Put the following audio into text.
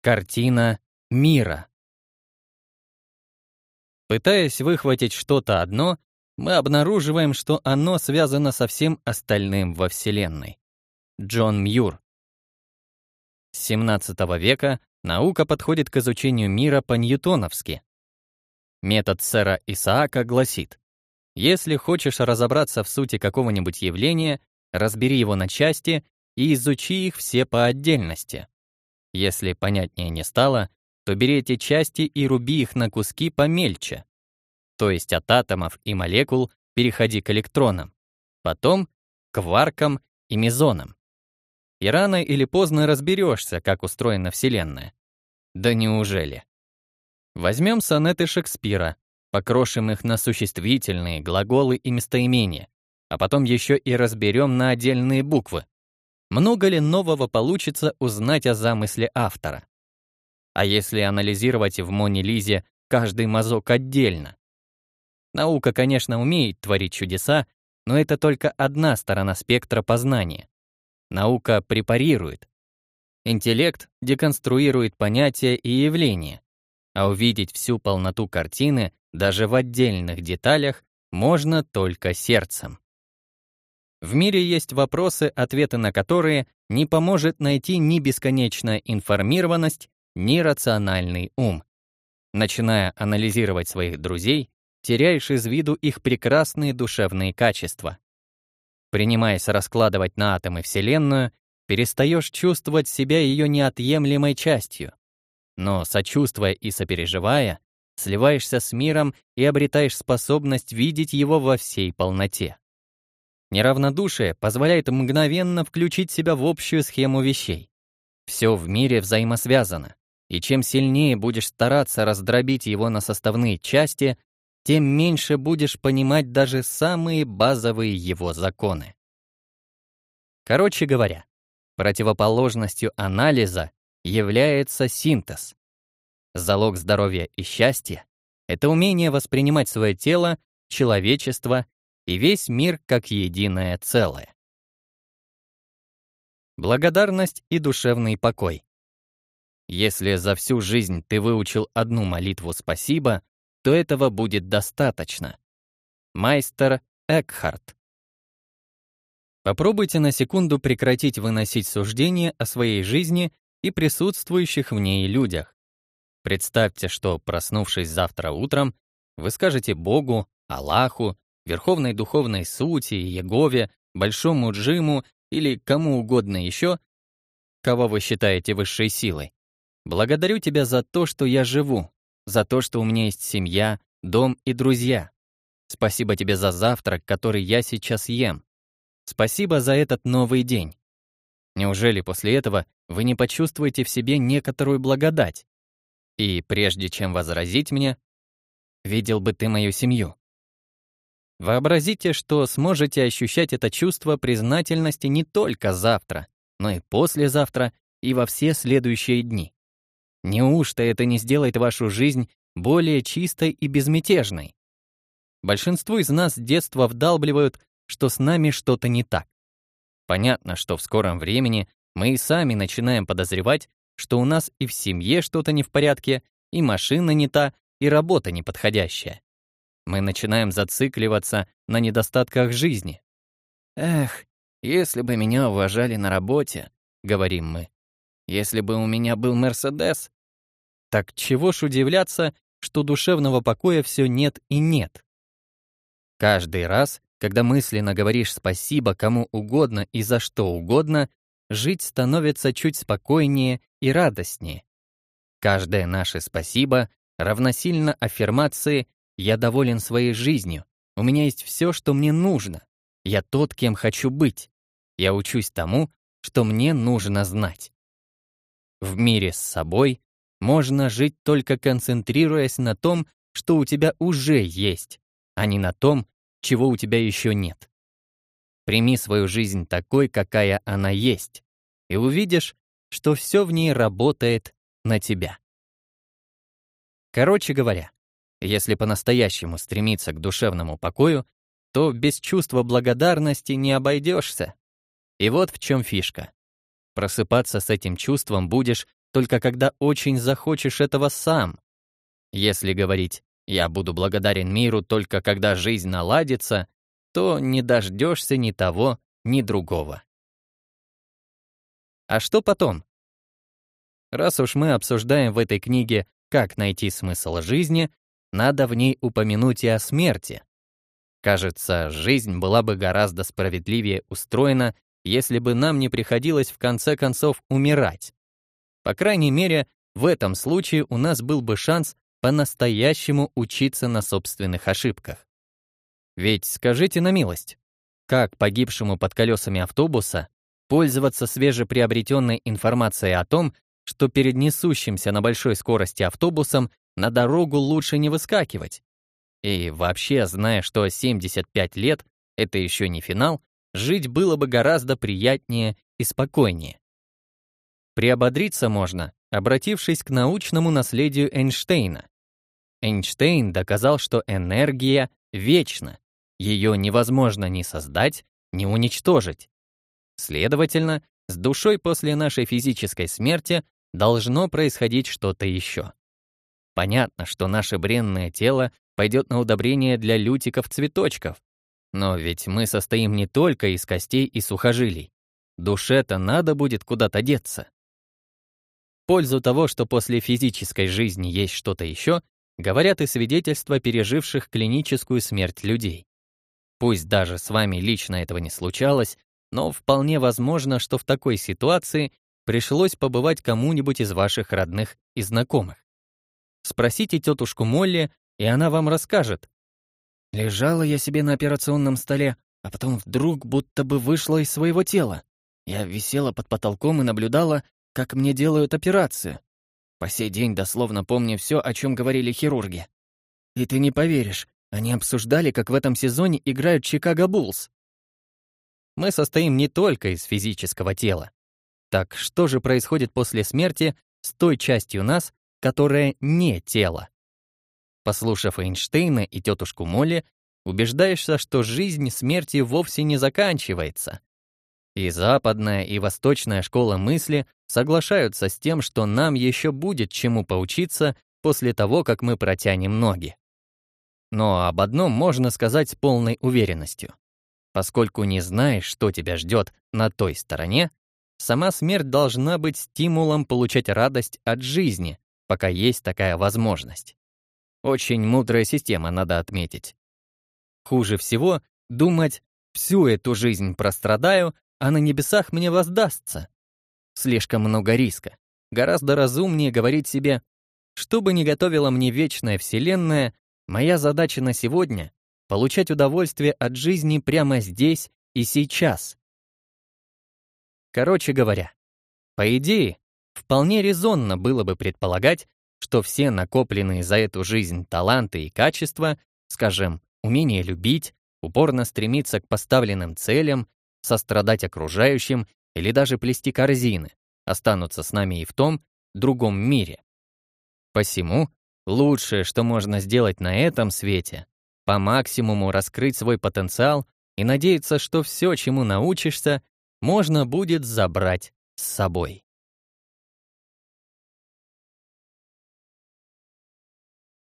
Картина мира. Пытаясь выхватить что-то одно, мы обнаруживаем, что оно связано со всем остальным во Вселенной. Джон Мьюр. С 17 века наука подходит к изучению мира по-ньютоновски. Метод сэра Исаака гласит, если хочешь разобраться в сути какого-нибудь явления, разбери его на части и изучи их все по отдельности. Если понятнее не стало, то бери эти части и руби их на куски помельче. То есть от атомов и молекул переходи к электронам, потом к кваркам и мезонам. И рано или поздно разберешься, как устроена Вселенная. Да неужели? Возьмем сонеты Шекспира, покрошим их на существительные, глаголы и местоимения, а потом еще и разберем на отдельные буквы. Много ли нового получится узнать о замысле автора? А если анализировать в Моне Лизе каждый мазок отдельно? Наука, конечно, умеет творить чудеса, но это только одна сторона спектра познания. Наука препарирует. Интеллект деконструирует понятия и явления, а увидеть всю полноту картины даже в отдельных деталях можно только сердцем. В мире есть вопросы, ответы на которые не поможет найти ни бесконечная информированность, нерациональный ум. Начиная анализировать своих друзей, теряешь из виду их прекрасные душевные качества. Принимаясь раскладывать на атомы Вселенную, перестаешь чувствовать себя ее неотъемлемой частью. Но, сочувствуя и сопереживая, сливаешься с миром и обретаешь способность видеть его во всей полноте. Неравнодушие позволяет мгновенно включить себя в общую схему вещей. Все в мире взаимосвязано. И чем сильнее будешь стараться раздробить его на составные части, тем меньше будешь понимать даже самые базовые его законы. Короче говоря, противоположностью анализа является синтез. Залог здоровья и счастья — это умение воспринимать свое тело, человечество и весь мир как единое целое. Благодарность и душевный покой. Если за всю жизнь ты выучил одну молитву «Спасибо», то этого будет достаточно. Майстер Экхарт. Попробуйте на секунду прекратить выносить суждения о своей жизни и присутствующих в ней людях. Представьте, что, проснувшись завтра утром, вы скажете Богу, Аллаху, Верховной Духовной Сути, Егове, Большому Джиму или кому угодно еще, кого вы считаете высшей силой. Благодарю тебя за то, что я живу, за то, что у меня есть семья, дом и друзья. Спасибо тебе за завтрак, который я сейчас ем. Спасибо за этот новый день. Неужели после этого вы не почувствуете в себе некоторую благодать? И прежде чем возразить мне, видел бы ты мою семью. Вообразите, что сможете ощущать это чувство признательности не только завтра, но и послезавтра и во все следующие дни. Неужто это не сделает вашу жизнь более чистой и безмятежной? Большинству из нас с детства вдалбливают, что с нами что-то не так. Понятно, что в скором времени мы и сами начинаем подозревать, что у нас и в семье что-то не в порядке, и машина не та, и работа неподходящая. Мы начинаем зацикливаться на недостатках жизни. «Эх, если бы меня уважали на работе», — говорим мы, если бы у меня был Мерседес. Так чего ж удивляться, что душевного покоя все нет и нет? Каждый раз, когда мысленно говоришь спасибо кому угодно и за что угодно, жить становится чуть спокойнее и радостнее. Каждое наше спасибо равносильно аффирмации «я доволен своей жизнью», «у меня есть все, что мне нужно», «я тот, кем хочу быть», «я учусь тому, что мне нужно знать». В мире с собой можно жить только концентрируясь на том, что у тебя уже есть, а не на том, чего у тебя еще нет. Прими свою жизнь такой, какая она есть, и увидишь, что все в ней работает на тебя. Короче говоря, если по-настоящему стремиться к душевному покою, то без чувства благодарности не обойдешься. И вот в чем фишка. Просыпаться с этим чувством будешь только когда очень захочешь этого сам. Если говорить «я буду благодарен миру только когда жизнь наладится», то не дождешься ни того, ни другого. А что потом? Раз уж мы обсуждаем в этой книге, как найти смысл жизни, надо в ней упомянуть и о смерти. Кажется, жизнь была бы гораздо справедливее устроена, если бы нам не приходилось в конце концов умирать. По крайней мере, в этом случае у нас был бы шанс по-настоящему учиться на собственных ошибках. Ведь скажите на милость, как погибшему под колесами автобуса пользоваться свежеприобретенной информацией о том, что перед несущимся на большой скорости автобусом на дорогу лучше не выскакивать. И вообще, зная, что 75 лет — это еще не финал, жить было бы гораздо приятнее и спокойнее. Приободриться можно, обратившись к научному наследию Эйнштейна. Эйнштейн доказал, что энергия вечна, ее невозможно ни создать, ни уничтожить. Следовательно, с душой после нашей физической смерти должно происходить что-то еще. Понятно, что наше бренное тело пойдет на удобрение для лютиков-цветочков. Но ведь мы состоим не только из костей и сухожилий. Душе-то надо будет куда-то деться. пользу того, что после физической жизни есть что-то еще, говорят и свидетельства переживших клиническую смерть людей. Пусть даже с вами лично этого не случалось, но вполне возможно, что в такой ситуации пришлось побывать кому-нибудь из ваших родных и знакомых. Спросите тетушку Молли, и она вам расскажет. Лежала я себе на операционном столе, а потом вдруг будто бы вышла из своего тела. Я висела под потолком и наблюдала, как мне делают операцию. По сей день дословно помню все, о чем говорили хирурги. И ты не поверишь, они обсуждали, как в этом сезоне играют Чикаго Буллс. Мы состоим не только из физического тела. Так что же происходит после смерти с той частью нас, которая не тело? Послушав Эйнштейна и тетушку Молли, убеждаешься, что жизнь смерти вовсе не заканчивается. И западная, и восточная школа мысли соглашаются с тем, что нам еще будет чему поучиться после того, как мы протянем ноги. Но об одном можно сказать с полной уверенностью. Поскольку не знаешь, что тебя ждет на той стороне, Сама смерть должна быть стимулом получать радость от жизни, пока есть такая возможность. Очень мудрая система, надо отметить. Хуже всего думать «всю эту жизнь прострадаю, а на небесах мне воздастся». Слишком много риска. Гораздо разумнее говорить себе «что бы ни готовила мне вечная вселенная, моя задача на сегодня — получать удовольствие от жизни прямо здесь и сейчас, Короче говоря, по идее, вполне резонно было бы предполагать, что все накопленные за эту жизнь таланты и качества, скажем, умение любить, упорно стремиться к поставленным целям, сострадать окружающим или даже плести корзины, останутся с нами и в том, другом мире. Посему, лучшее, что можно сделать на этом свете, по максимуму раскрыть свой потенциал и надеяться, что все, чему научишься, можно будет забрать с собой.